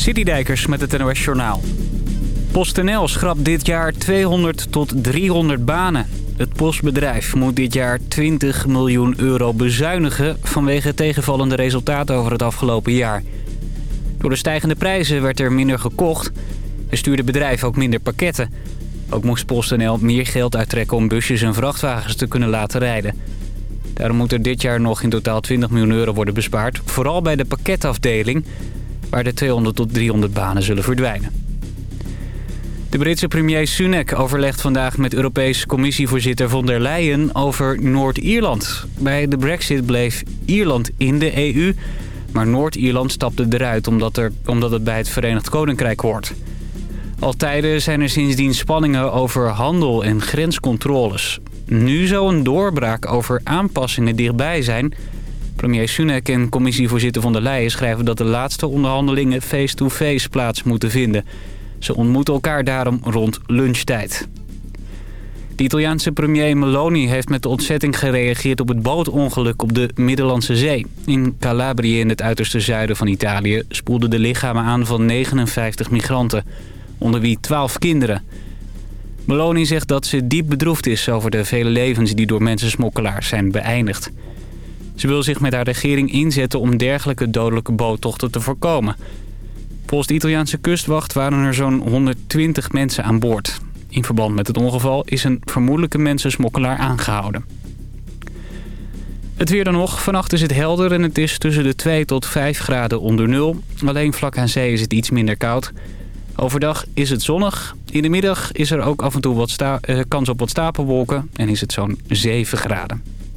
Citydijkers met het NOS Journaal. PostNL schrapt dit jaar 200 tot 300 banen. Het postbedrijf moet dit jaar 20 miljoen euro bezuinigen... vanwege tegenvallende resultaten over het afgelopen jaar. Door de stijgende prijzen werd er minder gekocht... en stuurde bedrijf ook minder pakketten. Ook moest PostNL meer geld uittrekken om busjes en vrachtwagens te kunnen laten rijden. Daarom moet er dit jaar nog in totaal 20 miljoen euro worden bespaard... vooral bij de pakketafdeling waar de 200 tot 300 banen zullen verdwijnen. De Britse premier Sunak overlegt vandaag met Europese commissievoorzitter von der Leyen over Noord-Ierland. Bij de brexit bleef Ierland in de EU, maar Noord-Ierland stapte eruit omdat, er, omdat het bij het Verenigd Koninkrijk hoort. Al tijden zijn er sindsdien spanningen over handel en grenscontroles. Nu zou een doorbraak over aanpassingen dichtbij zijn... Premier Sunak en commissievoorzitter van der Leyen schrijven dat de laatste onderhandelingen face-to-face plaats moeten vinden. Ze ontmoeten elkaar daarom rond lunchtijd. De Italiaanse premier Meloni heeft met de ontzetting gereageerd op het bootongeluk op de Middellandse Zee. In Calabrië in het uiterste zuiden van Italië spoelden de lichamen aan van 59 migranten, onder wie 12 kinderen. Meloni zegt dat ze diep bedroefd is over de vele levens die door mensensmokkelaars zijn beëindigd. Ze wil zich met haar regering inzetten om dergelijke dodelijke boottochten te voorkomen. Volgens de Italiaanse kustwacht waren er zo'n 120 mensen aan boord. In verband met het ongeval is een vermoedelijke mensensmokkelaar aangehouden. Het weer dan nog. Vannacht is het helder en het is tussen de 2 tot 5 graden onder nul. Alleen vlak aan zee is het iets minder koud. Overdag is het zonnig. In de middag is er ook af en toe wat eh, kans op wat stapelwolken en is het zo'n 7 graden.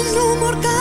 un rumor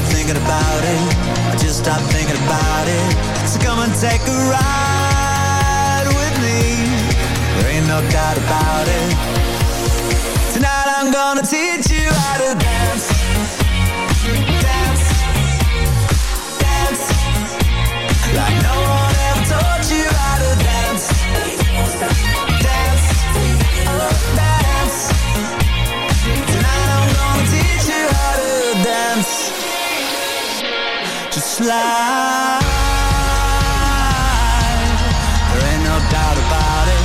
stop thinking about it. I just stop thinking about it. So come and take a ride with me. There ain't no doubt about it. Tonight I'm gonna teach you how to dance. slide. There ain't no doubt about it.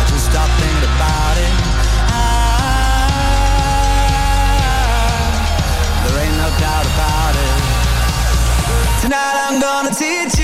I just stop thinking about it. I, there ain't no doubt about it. Tonight I'm gonna teach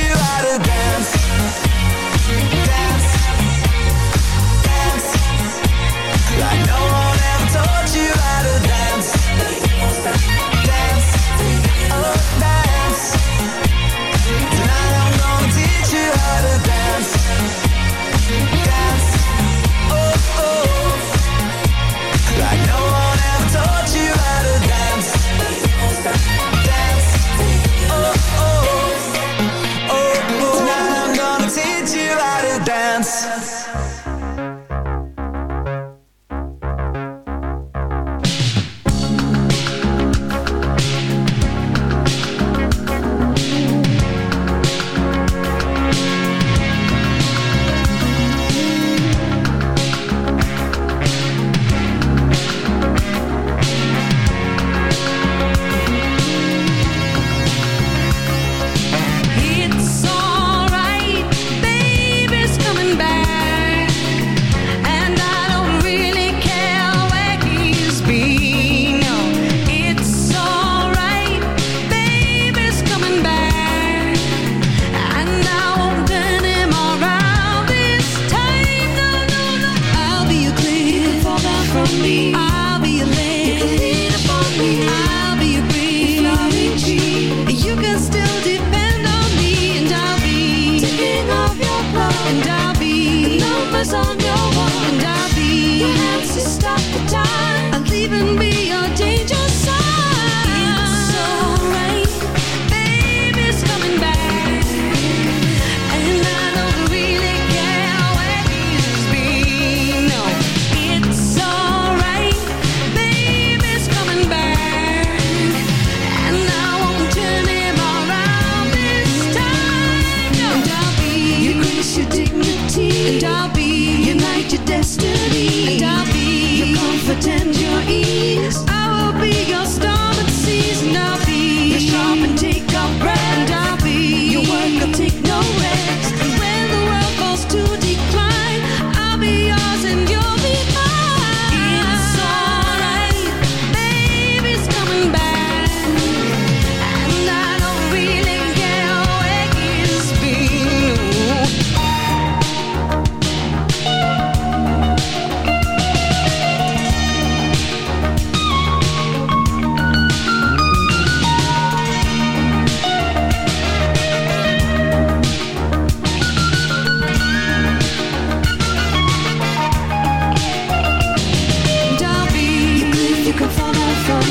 from.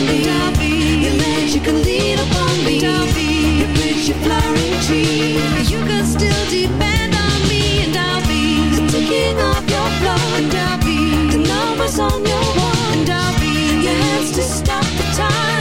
Your magic can lean upon me. Your bridge, your flowering tree. You can still depend on me, and I'll the ticking of your clock, and the numbers on your wall, and I'll be your hands to stop the time.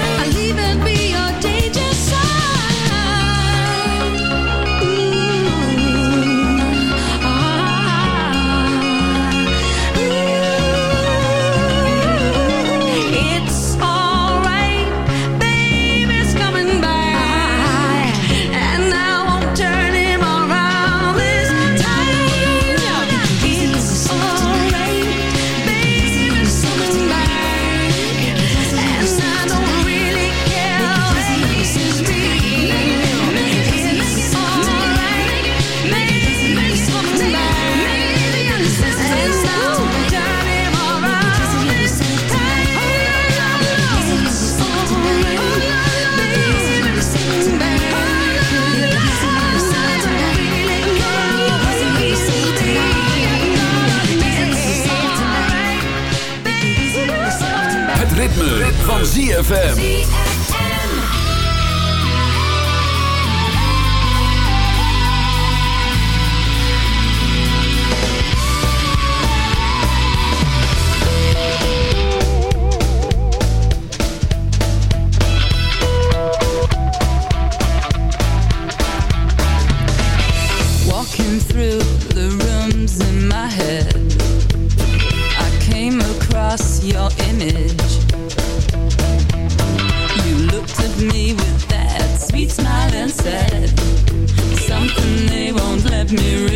ZFM. Mirror.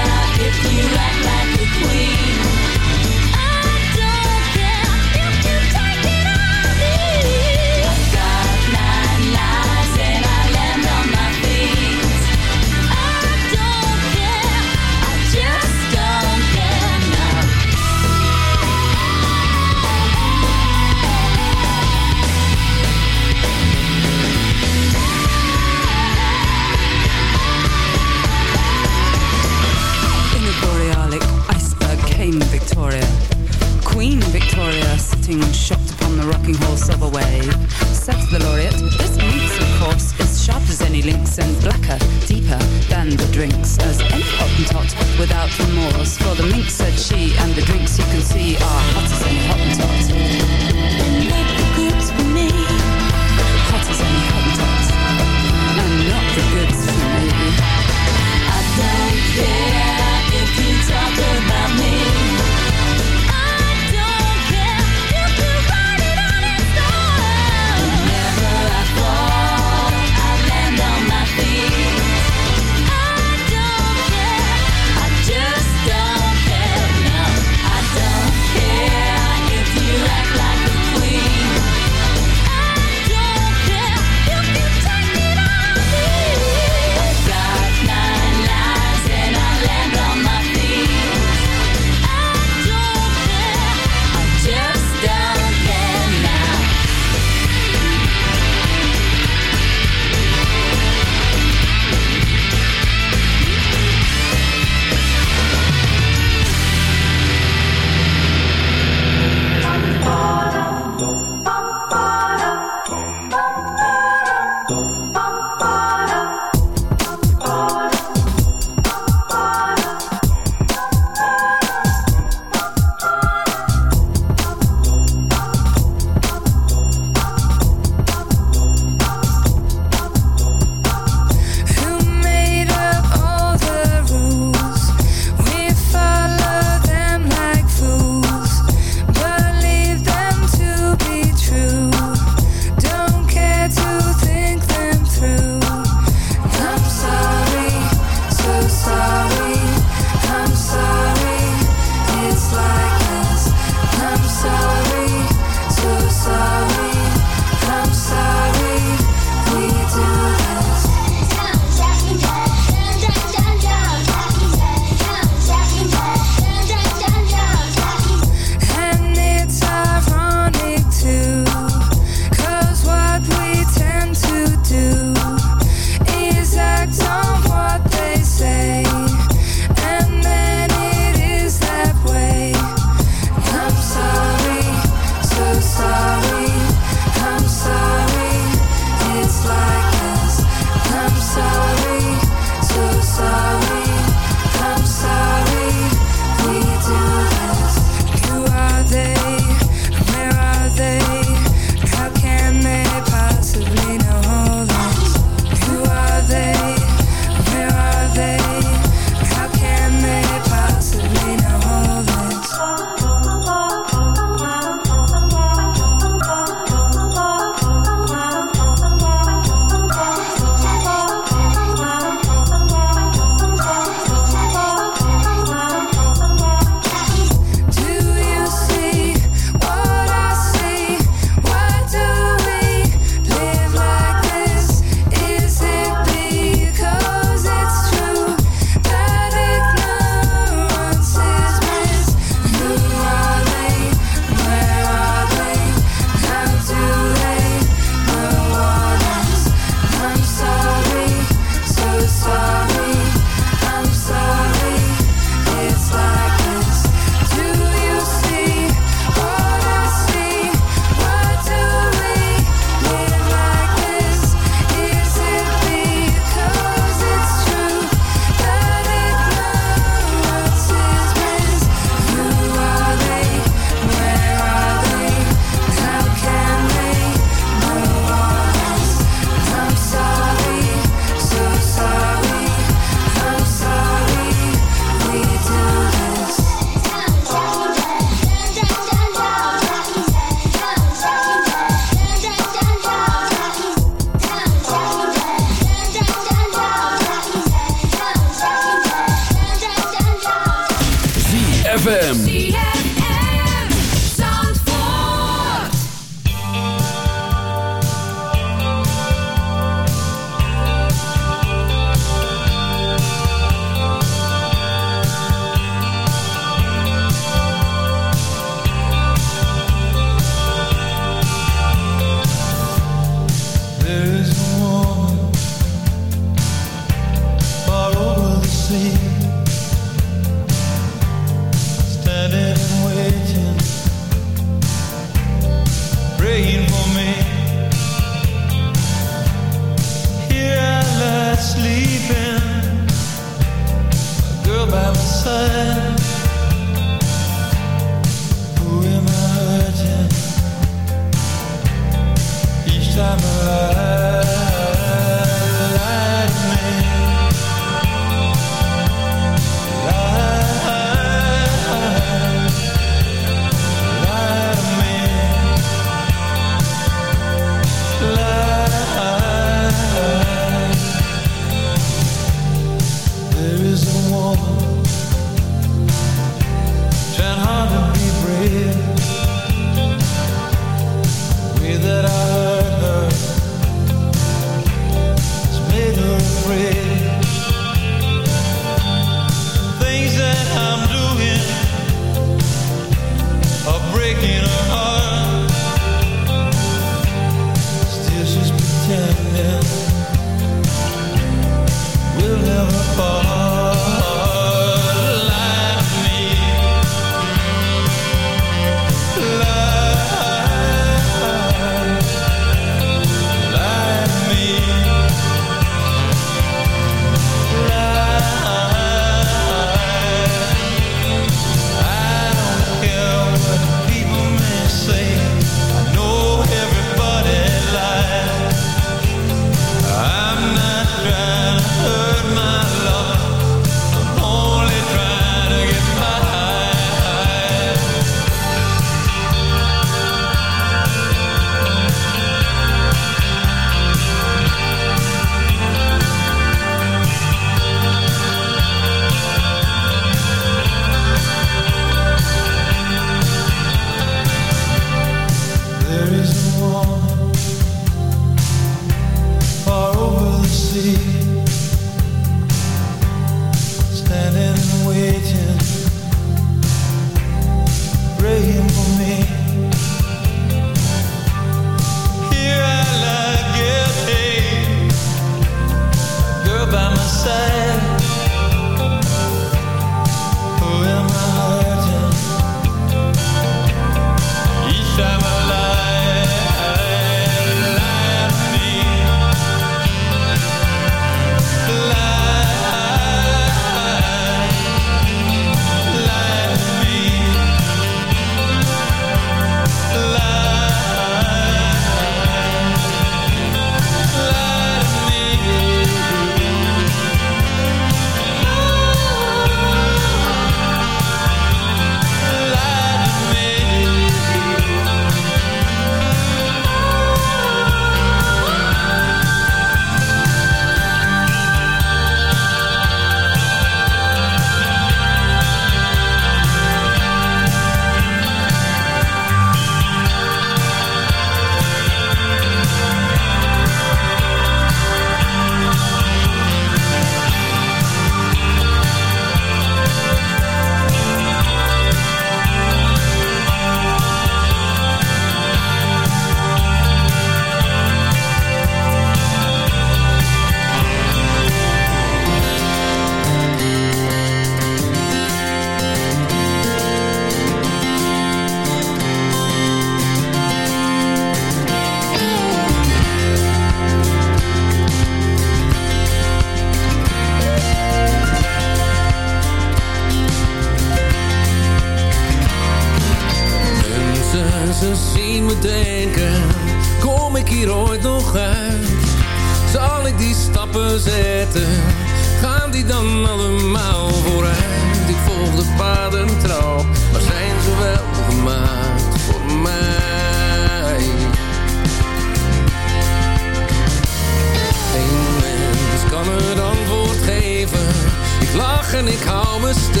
mistake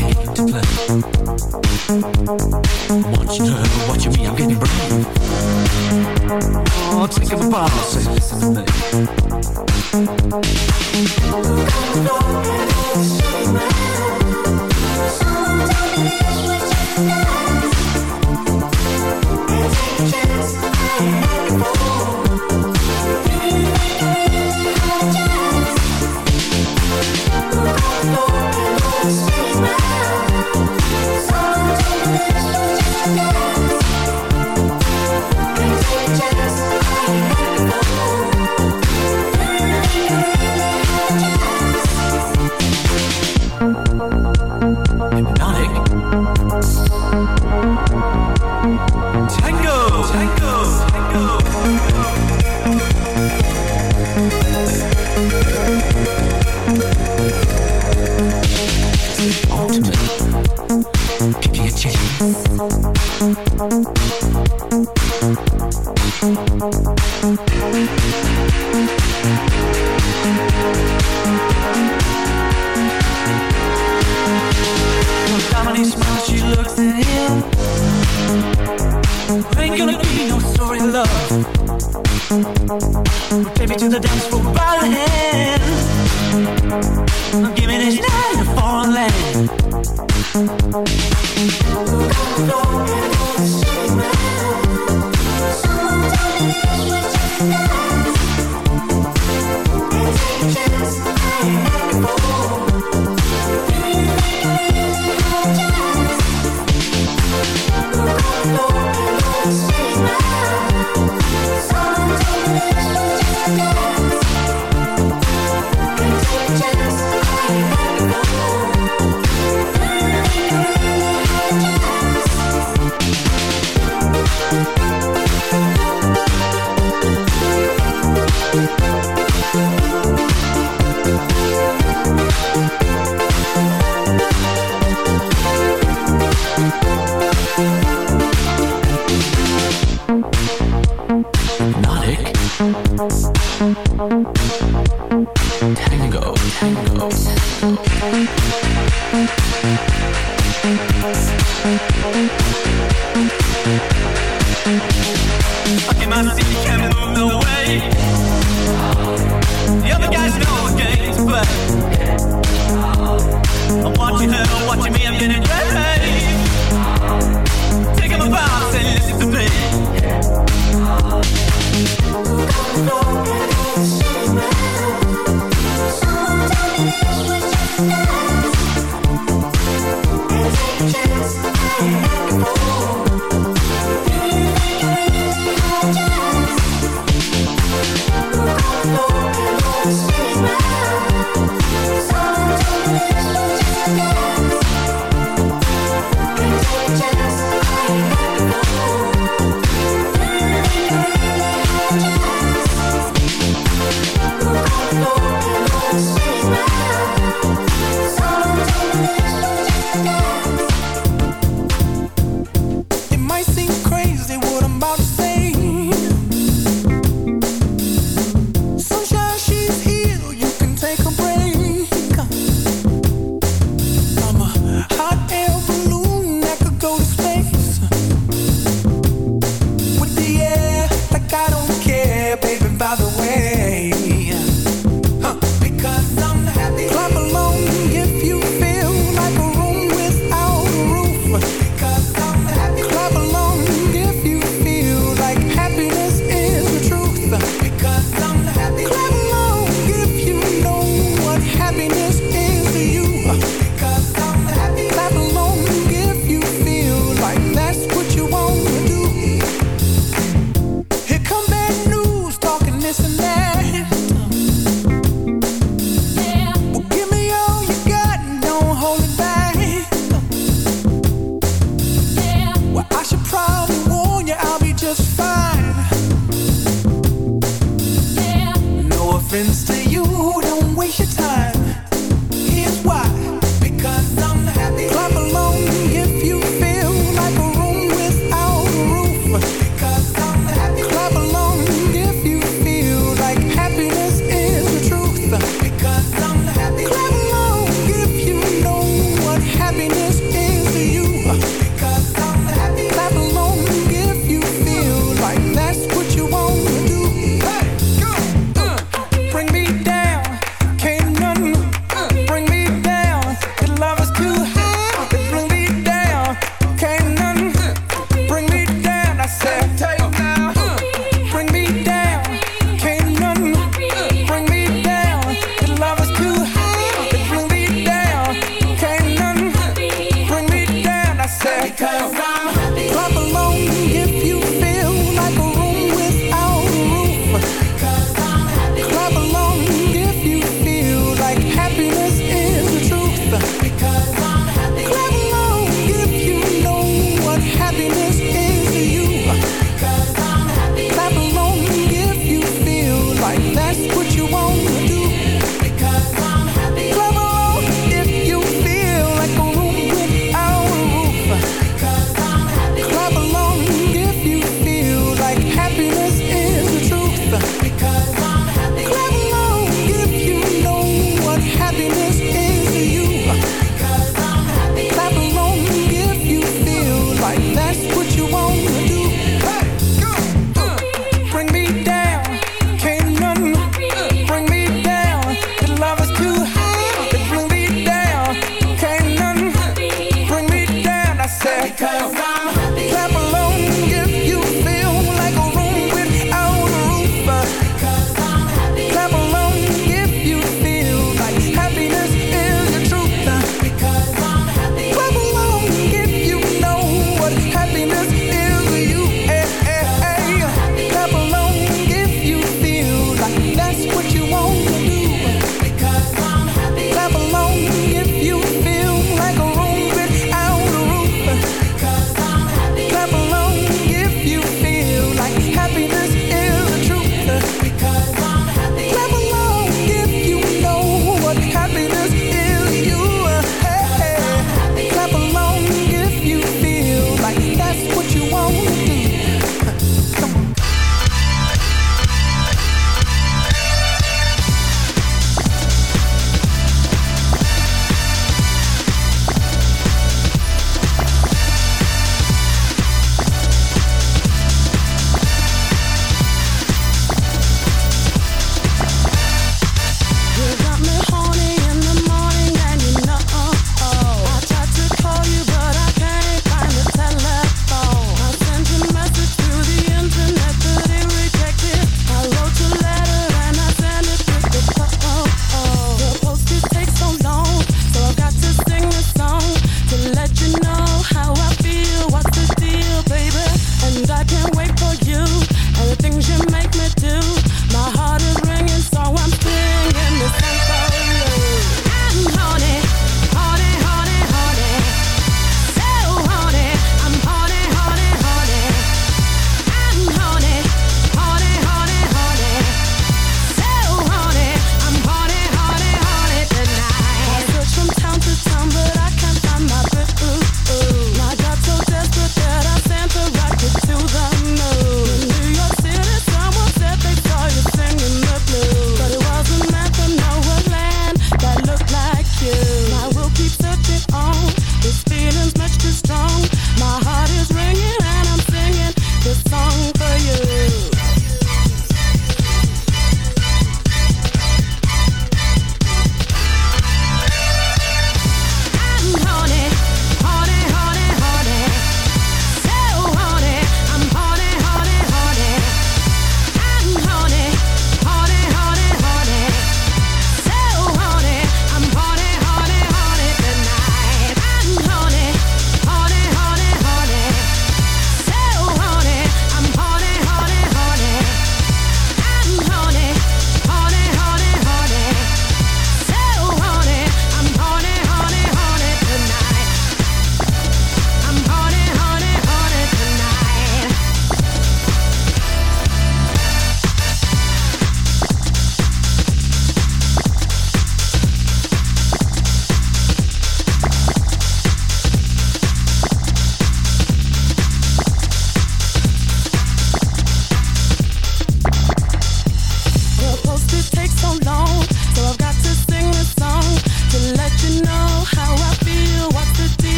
Oh, take him land.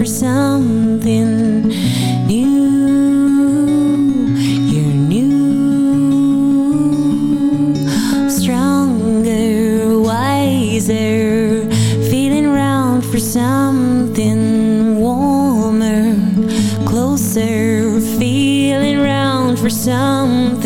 for something new. You're new, stronger, wiser, feeling round for something warmer, closer, feeling round for something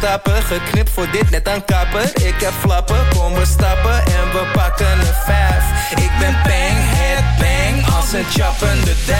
stappen. Voor dit net aan kapper. Ik heb flappen, kom we stappen en we pakken een vijf. Ik ben bang, head bang als een chappende duif.